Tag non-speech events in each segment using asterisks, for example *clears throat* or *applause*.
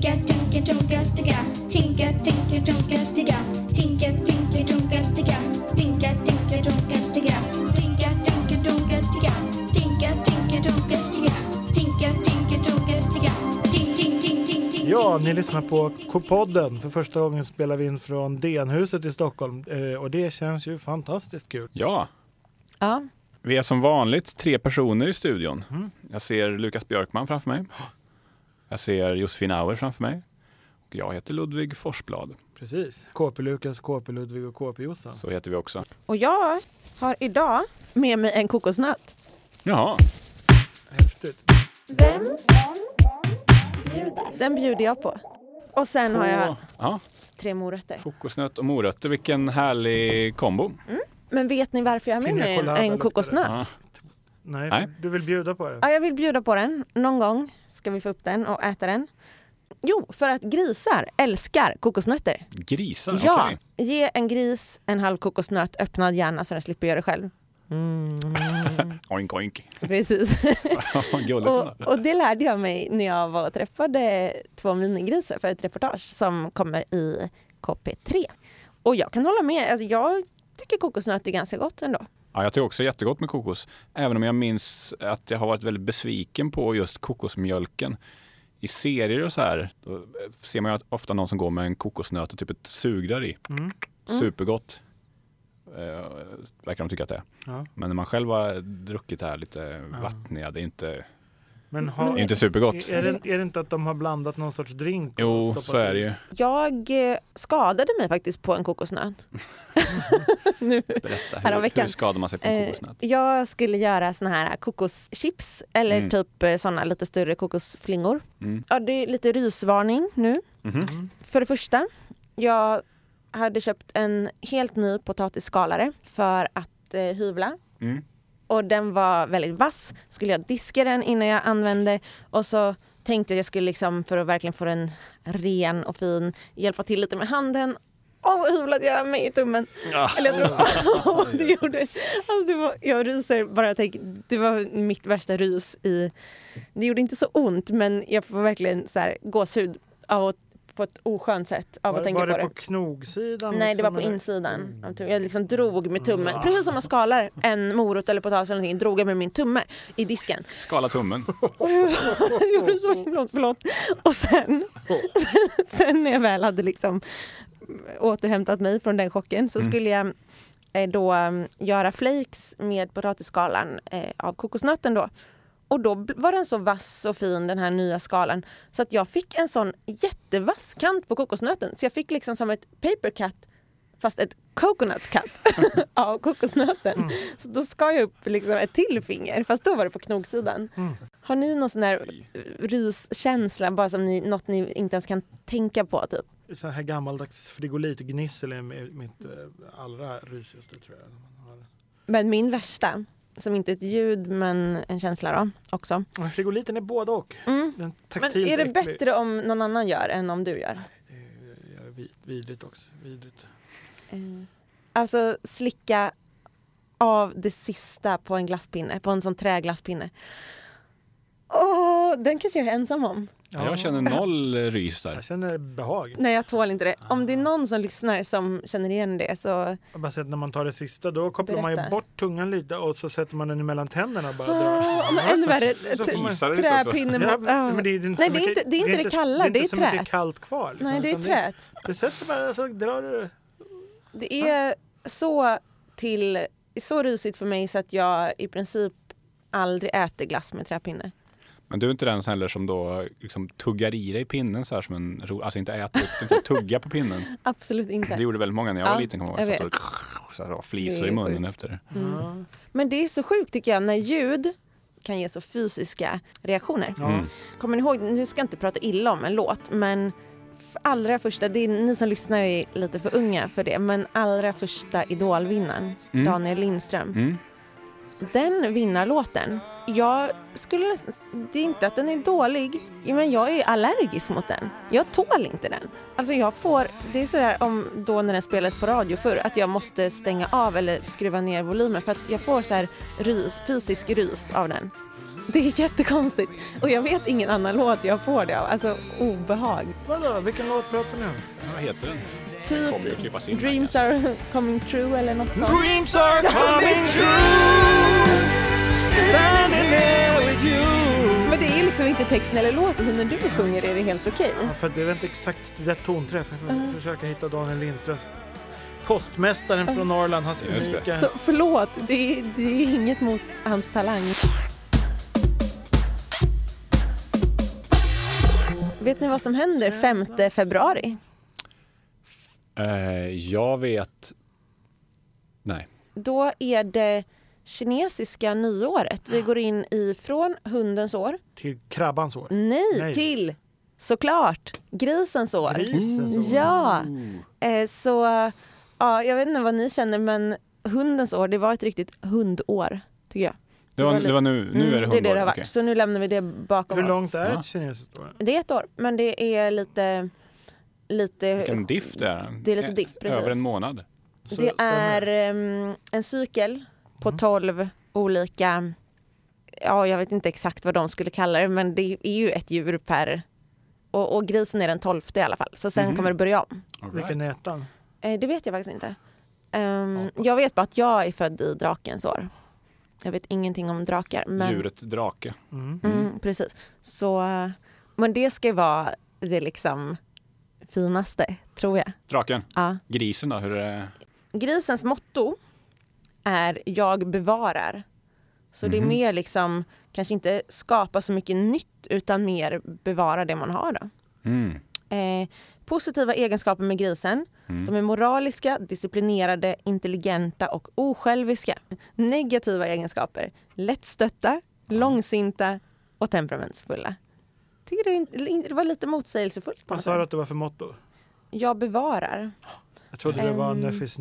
Tinka, tinka, tonka, ticka. Tinka, tinka, tonka, ticka. Tinka, tinka, tonka, ticka. Tinka, tinka, tonka, ticka. Tinka, tinka, tonka, ticka. Tinka, tinka, tonka, ticka. Tinka, tinka, tonka, ticka. Ting, ting, ting, ting, ting. Ja, ni lyssnar på K-podden. För första gången spelar vi in från DN-huset i Stockholm eh, och det känns ju fantastiskt kul. Ja, Ja, vi är som vanligt tre personer i studion. Jag ser Lukas Björkman framför mig. Jag ser Josefin Auer framför mig. Och jag heter Ludvig Forsblad. Precis. KP-Lukas, KP-Ludvig och KP-Jossan. Så heter vi också. och jag har idag med mig en kokosnöt. Jaha, Häftigt. Vem? Den bjuder jag på. Och sen har jag ja, tre morötter. kokosnöt och morötter. Vilken härlig kombo. Men vet ni varför jag har med mig en, kokosnöt? Ja. Nej, Nej. du vill bjuda på det? Ja, jag vill bjuda på den. Någon gång ska vi få upp den och äta den. Jo, för att grisar älskar kokosnötter. Grisar, Ja, okej. ge en gris en halv kokosnöt öppnad gärna så den slipper göra det själv. Mm. *laughs* Oink oink. Precis. *laughs* Och, och det lärde jag mig när jag var och träffade två minigrisar för ett reportage som kommer i KP3. Och jag kan hålla med, alltså jag tycker kokosnöt är ganska gott ändå. Ja, jag tycker också jättegott med kokos. Även om jag minns att jag har varit väldigt besviken på just kokosmjölken. I serier och så här, ser man ju ofta någon som går med en kokosnöt och typ ett sugrör i. Mm. Supergott. Eh, verkar de tycka att det är. Ja. Men när man själv har druckit det här lite vattniga, det är inte, Men det har, inte supergott. är, det, är det inte att de har blandat någon sorts drink? och Jo, så är det ju. Jag eh, skadade mig faktiskt på en kokosnöt. *laughs* nu. Berätta, hur, hur skadar man sig på en Eh, kokosnöt? jag skulle göra såna här kokoschips eller Mm. typ eh, såna lite större kokosflingor. Mm. Ja, det är lite rysvarning nu. Mhm. För det första, jag hade köpt en helt ny potatisskalare för att eh, hyvla. Och den var väldigt vass. Skulle jag diska den innan jag använde och så tänkte jag jag skulle liksom för att verkligen få den ren och fin hjälpa till lite med handen. Och så hyvlade jag mig i tummen. Eller jag tror, *laughs* *laughs* det gjorde, alltså det var, jag ryser bara jag tänker, det var mitt värsta rys i, det gjorde inte så ont men jag får verkligen så här gåshud av att, på ett oskönt sätt av Var, att tänka var på det det. på knogsidan? Nej, det liksom, var på eller? insidan. tummen. Jag liksom drog med tummen. Precis som man skalar en morot eller potatis eller någonting, drog jag med min tumme i disken. Skala tummen. *laughs* Jag gjorde så himla ont, förlåt. Och sen, *laughs* sen när jag väl hade liksom återhämtat mig från den chocken så skulle jag eh, då eh, göra flakes med potatisskalan eh, av kokosnöten då. Och då var den så vass och fin den här nya skalan så att jag fick en sån jättevass kant på kokosnöten. Så jag fick liksom som ett paper cut fast ett coconut cut *laughs* av kokosnöten. Så då skar jag upp liksom ett till finger fast då var det på knogsidan. Har ni någon sån där ryskänsla, bara som ni, något ni inte ens kan tänka på? Typ? Så här gammaldags frigolitgnissel är mi- mitt eh, allra rysigaste tror jag. Men min värsta, som inte är ett ljud men en känsla då också. Men Frigoliten är både och. Mm. Men är det bättre om någon annan gör än om du gör? Det är- är vid- vidrigt också. Vidrigt. Eh, Alltså slicka av det sista på en glasspinne, på en sån träglasspinne. Åh, den kanske jag är ensam om. Ja. Jag känner noll rys där. Jag känner behag. Nej, jag tål inte det. Om det är någon som lyssnar som känner igen det så... Jag bara sett när man tar det sista då kopplar man ju Berätta. bort tungan lite och så sätter man den emellan tänderna och bara drar. Ah, men ännu värre, Så får man- Fisar det lite också? träpinne Ja, mot... ja. men det är inte Nej, det är inte- det är inte det kalla, det är det är inte så mycket trät. kallt kvar. liksom, Nej, det är trät. Det sätter bara så drar du. Det är så till så risigt för mig så att jag i princip aldrig äter glass med träpinne. Men du är inte den heller som då liksom tuggar i dig pinnen så här som en ro, alltså inte äter upp, inte tugga på pinnen. *laughs* Absolut inte. Det gjorde väldigt många när jag var Ja, liten. Kommer jag jag ihåg. Satt och så här, har flisor Det är i munnen sjukt. efter. Ja. Men det är så sjukt tycker jag när ljud kan ge så fysiska reaktioner. Mm. Kommer ni ihåg, nu ska jag inte prata illa om en låt men allra första, det är ni som lyssnar är lite för unga för det, men allra första Idolvinnaren, Mm. Daniel Lindström. Mm. Den vinnarlåten, jag skulle det är inte att den är dålig, men jag är allergisk mot den. Jag tål inte den. Alltså jag får, det är sådär om då när den spelades på radio förr, att jag måste stänga av eller skruva ner volymen för att jag får så här rys, fysisk rys av den. Det är jättekonstigt. Och jag vet ingen annan låt jag får det av. Alltså obehag. Vadå, vilken låt pratar ni om? Vad heter den? Typ Dreams are coming true eller något sånt. Dreams are coming true Standing there with you Men det är liksom inte texten eller låten, så när du sjunger är det helt okej. Ja, för det är inte exakt rätt tonträff. Jag får försöka hitta Daniel Lindström. Postmästaren från Norrland, hans unika... Så förlåt, det är, det är inget mot hans talang. Vet ni vad som händer 5 februari? Eh, jag vet... Nej. Då är det kinesiska nyåret. Vi går in ifrån hundens år. Till krabbans år. Nej, Nej. till såklart grisens år. Grisens år. Ja, eh, så ja, jag vet inte vad ni känner men hundens år, det var ett riktigt hundår tycker jag. Det var, det var nu, nu är det Mm, det är det det har hundår. varit. okej. Så nu lämnar vi det bakom Hur oss. långt är Ja. ett kinesiskt år? Det är ett år, men det är lite... lite Vilken diff det är. Det är lite diff, precis. Över en månad. Så det är ehm, en cykel på Mm. 12 olika... Ja, jag vet inte exakt vad de skulle kalla det, men det är ju ett djur per... Och, och grisen är den tolfte i alla fall, så sen Mhm. kommer det börja om. Right. Vilken är ettan? Eh, det vet jag faktiskt inte. Apa. jag vet bara att jag är född i drakens år. Jag vet ingenting om drakar. Men, Djuret drake. Mm. Mm, precis. Så, men det ska ju vara det liksom finaste, tror jag. Draken. Ja. Grisen då? Hur är det? Grisens motto är jag bevarar. Så det är Mhm. mer liksom, kanske inte skapa så mycket nytt utan mer bevara det man har. Då. Mm. Eh, positiva egenskaper med grisen. Mm. De är moraliska, disciplinerade, intelligenta och osjälviska. Negativa egenskaper. Lättstötta, långsinta och temperamentsfulla. Tycker det, var lite motsägelsefullt på Vad sa du att det var för motto? Jag bevarar. Jag trodde det var Ehm. Nuff is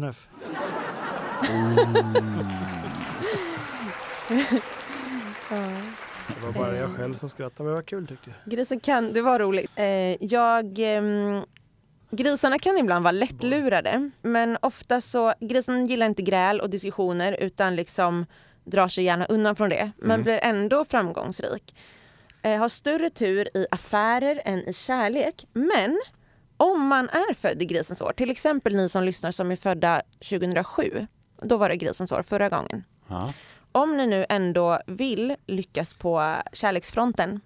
Det var bara jag själv som skrattade, men det var kul tyckte jag. Grisen kan, det var roligt. Eh, jag, ehm, grisarna kan ibland vara lättlurade men ofta så, grisen gillar inte gräl och diskussioner utan liksom drar sig gärna undan från det men Mm. blir ändå framgångsrik. Eh, har större tur i affärer än i kärlek men om man är född i grisens år, till exempel ni som lyssnar som är födda 2007, då var det grisens år förra gången. Ja. Om ni nu ändå vill lyckas på kärleksfronten,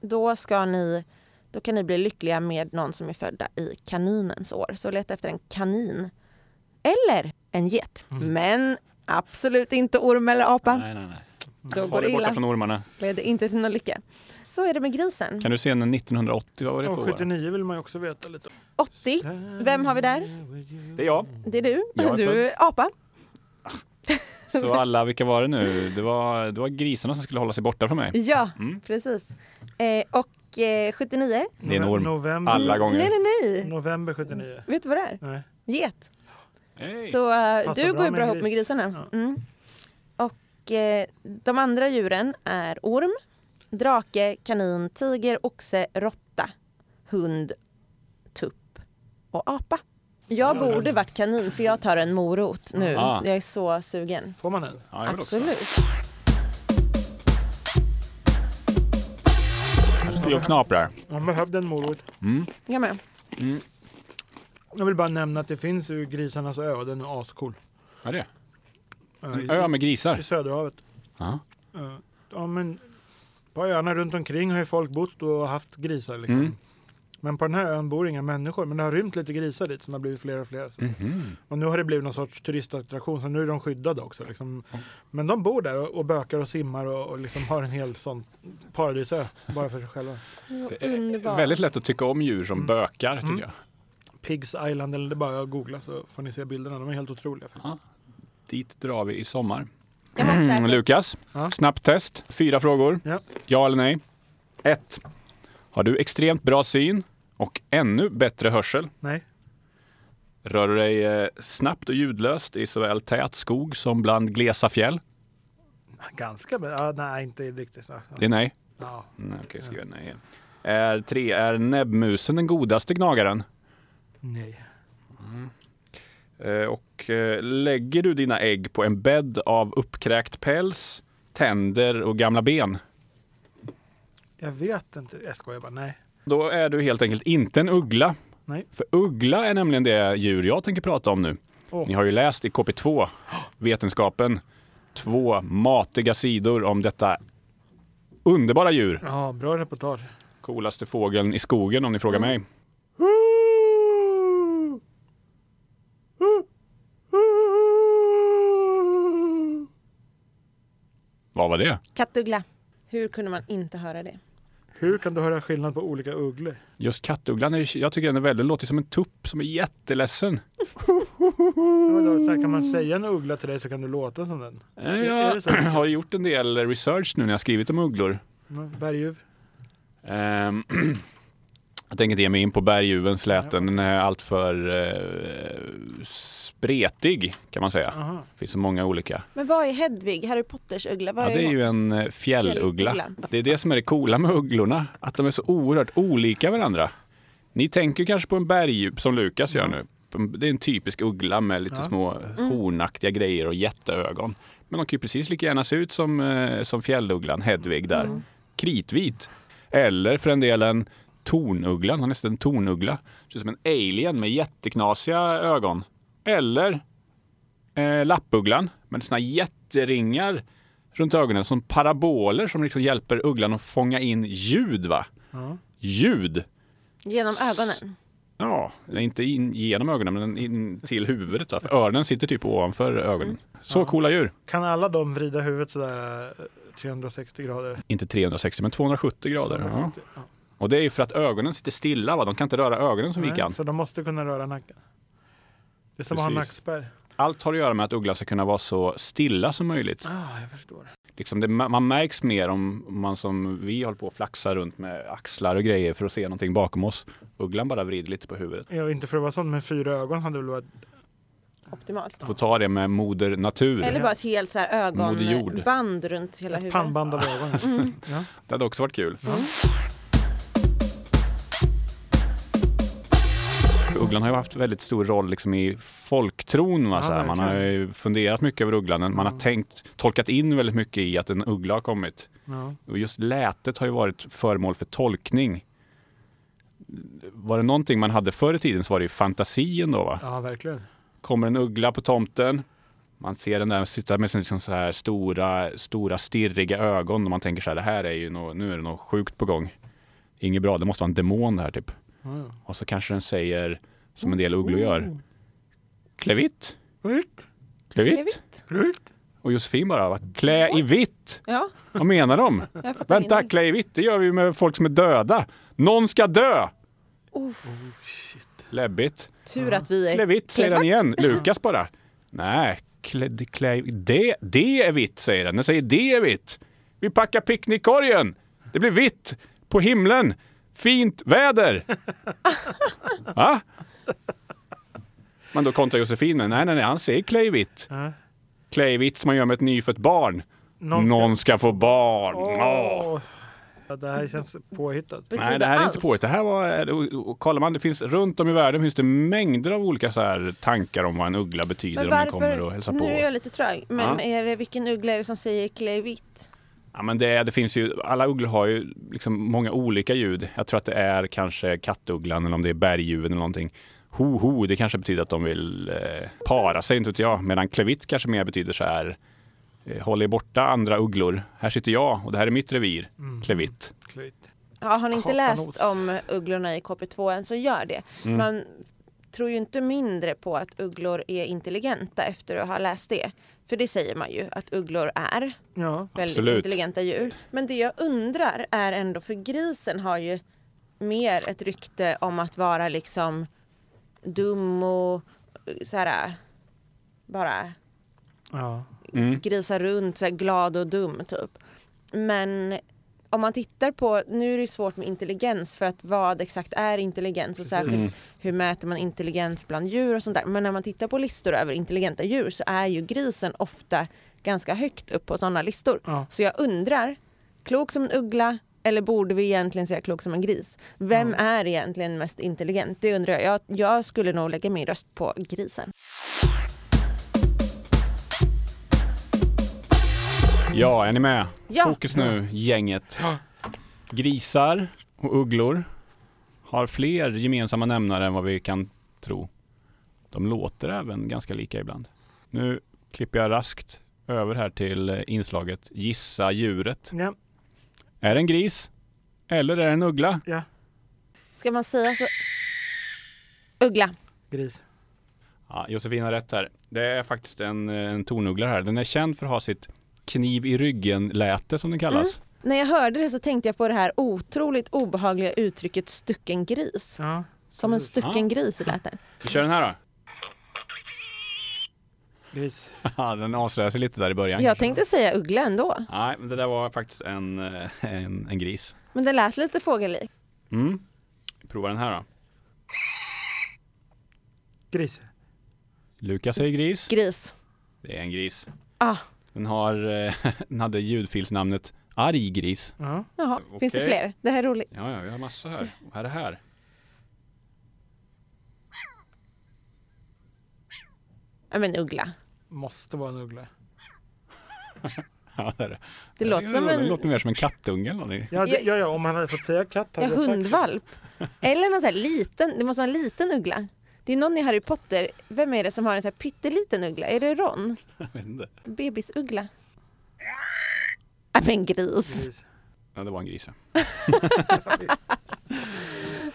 då, ska ni, då kan ni bli lyckliga med någon som är födda i kaninens år. Så leta efter en kanin. Eller en get. Men absolut inte orm eller apa. Nej, nej, nej. Då går Håll det illa. från ormarna. Leder inte till någon lycka. Så är det med grisen. Kan du se den 1980? Vad var det för Och år? 79 vill man ju också veta lite. 80. Vem har vi där? Det är jag. Det är du. Jag är du är apa. Så *laughs* alla, vilka var det nu? Det var, det var grisarna som skulle hålla sig borta från mig. Ja, Mm. precis. Eh, och eh, 79. Det är en orm. November, Alla gånger. Nej, nej, nej. november 79. Vet du vad det är? Nej. Get. Hey. Så eh, du går ju bra ihop med grisarna. Ja. Mm. Och eh, de andra djuren är orm, drake, kanin, tiger, oxe, råtta, hund, tupp och apa. Jag Ja, borde varit kanin för jag tar en morot nu. Ah. Jag är så sugen. Får man en? Ja, jag. Absolut. Jag knaprar. Man behövde en morot. Mm. Jag med. Jag vill bara nämna att det finns ju Grisarnas ö och den är ascool. Är det? Ja, En ö med grisar? I Söderhavet. Ja. Ja, Ja, men på öarna runt omkring har ju folk bott och haft grisar. Liksom. Mm. Men på den här ön bor inga människor. Men det har rymt lite grisar dit som har blivit fler och fler. Så. Mhm. Och nu har det blivit någon sorts turistattraktion så nu är de skyddade också. Liksom. Men de bor där och, och bökar och simmar och, och liksom har en hel sån paradisö bara för sig själva. Det är Underbart. väldigt lätt att tycka om djur som Mm. bökar tycker Mm. jag. Pigs Island, eller det bara googla så får ni se bilderna. De är helt otroliga. Ja. Dit drar vi i sommar. Mm. Lukas, Ja. snabbt test. Fyra frågor. Ja. Ja eller nej? 1. Har du extremt bra syn och ännu bättre hörsel? Nej, Rör du dig eh, snabbt och ljudlöst i såväl tät skog som bland glesa fjäll? ganska bra. Ja, nej, inte riktigt. Ja. Det är nej. Ja. nej okej, skriver jag nej. Är 3. Är näbbmusen den godaste gnagaren? Nej. Eh, Och eh, lägger du dina ägg på en bädd av uppkräkt päls, tänder och gamla ben? Jag vet inte. Jag skojar bara. Nej. Då är du helt enkelt inte en uggla. Nej. För uggla är nämligen det djur jag tänker prata om nu. Åh. Ni har ju läst i KP2, Vetenskapen, två matiga sidor om detta underbara djur. Ja, bra reportage. Coolaste fågeln i skogen om ni frågar mig. Vad var det? Kattuggla. Hur kunde man inte höra det? Hur kan du höra skillnad på olika ugglor? Just kattugglan, är, jag tycker den är väldigt, låter som en tupp som är jätteledsen. Vadå, så här, kan man säga en uggla till dig så kan du låta som den? Eh, är Jag *clears throat* har gjort en del research nu när jag skrivit om ugglor. Ja, Berguv? Ehm, *clears throat* jag tänker inte ge mig in på berguvens läten. Den är alltför eh, spretig kan man säga. Aha. Det finns så många olika. Men vad är Hedvig, Harry Potters uggla? Vad Ja, det är ju en eh, fjälluggla. Fjälluggla. Det är det som är det coola med ugglorna. Att de är så oerhört olika varandra. Ni tänker kanske på en berguv som Lukas gör nu. Det är en typisk uggla med lite Ja. små hornaktiga grejer och jätteögon. Men de kan ju precis lika gärna se ut som, eh, som fjällugglan, Hedvig där. Kritvit. Eller för en delen tornugglan, han är nästan en tornuggla. Ser ut som en alien med jätteknasiga ögon. Eller eh, lappugglan med såna jätteringar runt ögonen som paraboler som liksom hjälper ugglan att fånga in ljud. va? Ja. Ljud! Genom ögonen. Ja, inte in genom ögonen men in till huvudet. Va? För öronen sitter typ ovanför ögonen. Så Ja. coola djur. Kan alla de vrida huvudet sådär eh, 360 grader? Inte 360 men 270 grader. Ja. 270, ja. Och det är ju för att ögonen sitter stilla. Va? De kan inte röra ögonen som vi Nej, kan. Så de måste kunna röra nacken. Det är som att ha nackspärr. Allt har att göra med att ugglan ska kunna vara så stilla som möjligt. Ah, jag förstår. Liksom det, man märks mer om man som vi håller på att flaxa runt med axlar och grejer för att se någonting bakom oss. Ugglan bara vrider lite på huvudet. Ja, inte för att vara sån, men fyra ögon hade väl varit... Optimalt. Får ta det med moder natur. Eller bara ett helt så ögonband runt hela Ett huvudet. pannband av *laughs* ögonen. Mm. Ja. Det hade också varit kul. Ja. Ugglan har ju haft väldigt stor roll liksom i folktron. Va? Ja. Man har ju funderat mycket över ugglan. Man har Ja. tänkt, tolkat in väldigt mycket i att en uggla har kommit. Ja. Och just lätet har ju varit föremål för tolkning. Var det någonting man hade förr i tiden så var det ju fantasien då. Va? ja, verkligen. kommer en uggla på tomten. Man ser den där sitta med liksom så här stora, stora stirriga ögon och man tänker så här, det här är ju nå- nu är det något sjukt på gång. Inget bra, det måste vara en demon det här typ. Ja. Och så kanske den säger, som en del ugglor gör, Klävitt, Vitt, klävitt. Vitt. Och Josefin bara, "Va? klä i vitt. Ja, Vad menar de? Vänta, klä i vitt, det gör vi med folk som är döda. Någon ska dö! Oh, shit. Läbbigt. Tur att vi är... Klä vitt, säger den Klä igen. Lukas bara. Nej, klä, det- klä, det, det är vitt, säger den. Den säger det är vitt. Vi packar picknickkorgen. Det blir vitt på himlen. Fint väder. *laughs* Va? Men då kontrar Josefin med, nej, nej, nej, han säger klä i vitt. Ja. Klä i vitt som man gör med ett nyfött barn. Någon Någon ska- ska, få barn. Åh. Ja, det här känns påhittat. Nej, det här är inte allt. på Det här var, och, och kollar man, det finns runt om i världen finns det mängder av olika så här tankar om vad en uggla betyder Men om den kommer och varför, hälsar nu på. är jag lite trög, men Ja. är det, vilken uggla är det som säger klä i vitt? Ja, men det, det finns ju, alla ugglor har ju liksom många olika ljud. Jag tror att det är kanske kattugglan eller om det är berguven eller någonting. Ho, ho, det kanske betyder att de vill eh, para sig, inte vet jag. Medan klevitt kanske mer betyder så här, eh, håll er borta andra ugglor. Här sitter jag och det här är mitt revir, Mm. klevitt. Ja, har ni inte Kapanos. läst om ugglorna i KP2 än så gör det. Mm. Man tror ju inte mindre på att ugglor är intelligenta efter att ha läst det. För det säger man ju att ugglor är Ja, väldigt Absolut. intelligenta djur. Men det jag undrar är ändå, för grisen har ju mer ett rykte om att vara liksom dum och eh, så här bara ja. Mm. grisa runt, så här glad och dum typ. Men om man tittar på, nu är det svårt med intelligens för att vad exakt är intelligens och särskilt Mm. hur mäter man intelligens bland djur och sånt där. Men när man tittar på listor över intelligenta djur så är ju grisen ofta ganska högt upp på sådana listor. Ja. Så jag undrar, klok som en uggla eller borde vi egentligen säga klok som en gris? Vem Ja. är egentligen mest intelligent? Det undrar jag. jag. Jag skulle nog lägga min röst på grisen. Ja, är ni med? Ja. Fokus nu, gänget. Grisar och ugglor har fler gemensamma nämnare än vad vi kan tro. De låter även ganska lika ibland. Nu klipper jag raskt över här till eh, inslaget Gissa djuret. Ja, Är det en gris? Eller är det en uggla? ja. Ska man säga så? Uggla. Gris. Ja, Josefin har rätt här. Det är faktiskt en, en tornuggla här. Den är känd för att ha sitt kniv i ryggen-läte som den kallas. När jag hörde det så tänkte jag på det här otroligt obehagliga uttrycket stucken gris. Ja. Som en stucken gris lät det. Vi kör den här då. Gris. *laughs* Ja, den avslöjar sig lite där i början. Jag tänkte säga uggla ändå. Nej, men det där var faktiskt en, eh, en, en gris. Men det lät lite fågellik. Mm. Vi provar den här då. Gris. Lukas säger gris. Gris. Det är en gris. Ah, Den, har, eh, *laughs* den hade ljudfilsnamnet arg gris. Ja. jaha. Finns det Okej. fler? Det här är roligt. Ja, ja, vi har massa här. Vad är det här? Ja men uggla. Måste vara en uggla. *laughs* Ja, det är det. Det låter som Det en låter mer som en kattunge eller någonting. Ja, det, ja, ja, om han hade fått säga katt ja, hade jag sagt hundvalp. *laughs* Eller någon sån här liten, det måste vara en liten uggla. Det är någon i Harry Potter, vem är det som har en sån här pytteliten uggla? Är det Ron? *laughs* Jag vet inte. Bebisuggla. Ja men gris. gris. Ja, det var en gris. ja.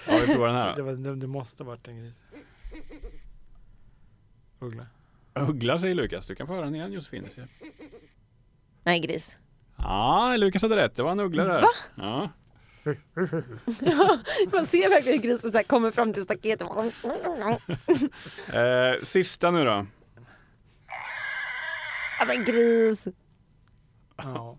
ja, vi provar den här Det, då. var, det, det måste ha varit en gris. Uggla. Uggla säger Lukas. Du kan få höra den igen Josefin. Nej gris. Ja, Lukas hade rätt. Det var en uggla där. Va? Ja. *laughs* Man ser verkligen hur grisen så här kommer fram till staketet. Eh, sista nu då. Ja men gris. Ja.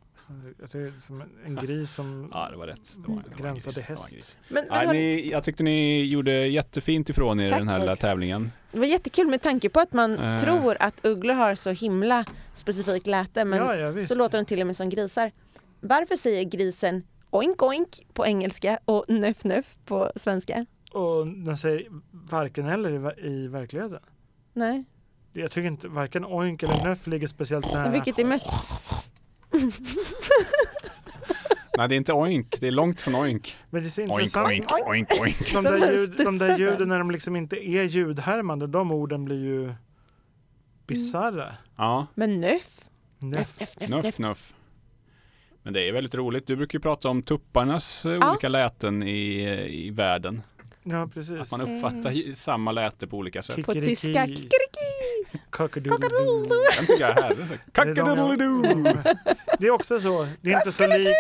Jag tycker det är som en, gris som Ja, det var rätt. Det var, det en Gränsade. Det häst. Men, men Nej, har, ni, jag tyckte ni gjorde jättefint ifrån er i den här lilla tävlingen. Det var jättekul med tanke på att man Eh. tror att ugglor har så himla specifikt läte men ja, ja, så låter de till och med som grisar. Varför säger grisen oink oink på engelska och nöff nöff på svenska? Och den säger varken eller i, i verkligheten. Nej, Jag tycker inte varken oink eller nöff ligger speciellt nära. vilket är mest... *laughs* Nej, det är inte oink. Det är långt från oink. Men det är så Oink, intressant. oink, oink, oink. De De där, ljud, de där ljuden när de liksom inte är ljudhärmande, de orden blir ju bisarra. Ja, Men nöff? Nöff. nöff, nöff. Men det är väldigt roligt. Du brukar ju prata om tupparnas eh, Ja. olika läten i, i världen. Ja, precis. Att man uppfattar ju samma läte på olika sätt. På tyska. Kikeriki. Kockadoodledoo. Den tycker jag är härlig. Det är! Det också så. Det är inte så likt.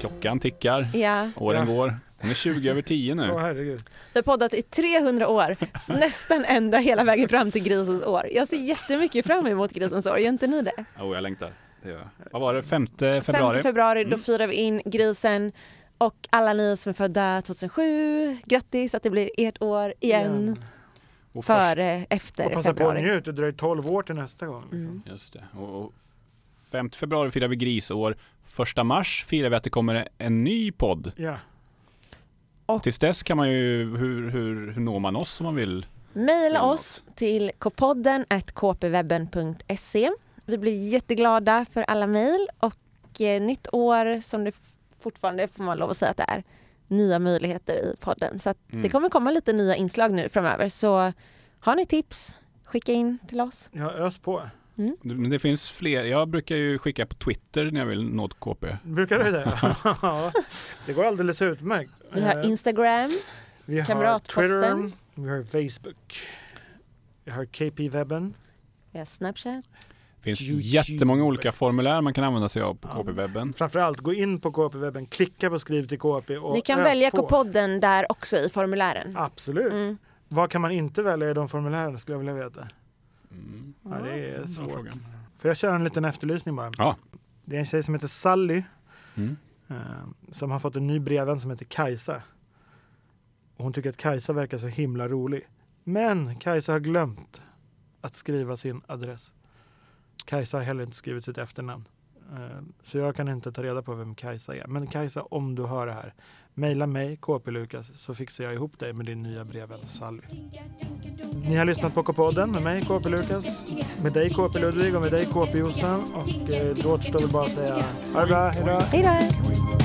Klockan tickar. Ja, Åren Ja. går. Den är 20 över 10 nu. Åh herregud. vi har poddat i 300 år, nästan ända hela vägen fram till grisens år. Jag ser jättemycket fram emot grisens år, gör inte ni det? Oh, jag längtar. Det gör jag. Vad var det? 5 februari? 5 februari, då Mm. firar vi in grisen. Och alla ni som är födda 2007, grattis att det blir ert år igen. Och först- Före, efter Och passa på att februari. njut. Det dröjer 12 år till nästa gång. Liksom. Mm. Just det. Och, och 5 februari firar vi grisår. Första mars firar vi att det kommer en ny podd. Ja. Tills dess kan man ju, hur, hur, hur når man oss om man vill? Maila oss till kpodden kpwebben.se. Vi blir jätteglada för alla mejl och eh, nytt år som det fortfarande får man lov att säga att det är nya möjligheter i podden. Så att det Mm. kommer komma lite nya inslag nu framöver. Så har ni tips, skicka in till oss. ja, ös på. Det- Men det finns fler. Jag brukar ju skicka på Twitter när jag vill nå ett KP. Brukar du det? *laughs* ja. Det går alldeles utmärkt. Vi har Eh, Instagram, vi har. Twitter, vi har Facebook, vi har KP-webben. vi har Snapchat. Det finns YouTube. jättemånga olika formulär man kan använda sig av på Ja. KP-webben. Framförallt gå in på KP-webben, klicka på skriv till KP och Ni kan välja på. K-podden där också i formulären. Absolut. Mm. Vad kan man inte välja i de formulären skulle jag vilja veta. Mm. Ja, det är svårt. Får jag köra en liten efterlysning bara? Ja. Det är en tjej som heter Sally Mm. eh, som har fått en ny brevvän som heter Kajsa. Och hon tycker att Kajsa verkar så himla rolig. Men Kajsa har glömt att skriva sin adress. Kajsa har heller inte skrivit sitt efternamn. Eh, så jag kan inte ta reda på vem Kajsa är. Men Kajsa, om du hör det här, mejla mig, KP Lukas, så fixar jag ihop dig med din nya brevvän Sally. Ni har lyssnat på K-podden med mig, KP Lukas, med dig KP Ludvig och med dig KP Jossan. Och eh, då återstår väl bara att säga ha det bra, hejdå! Hej då!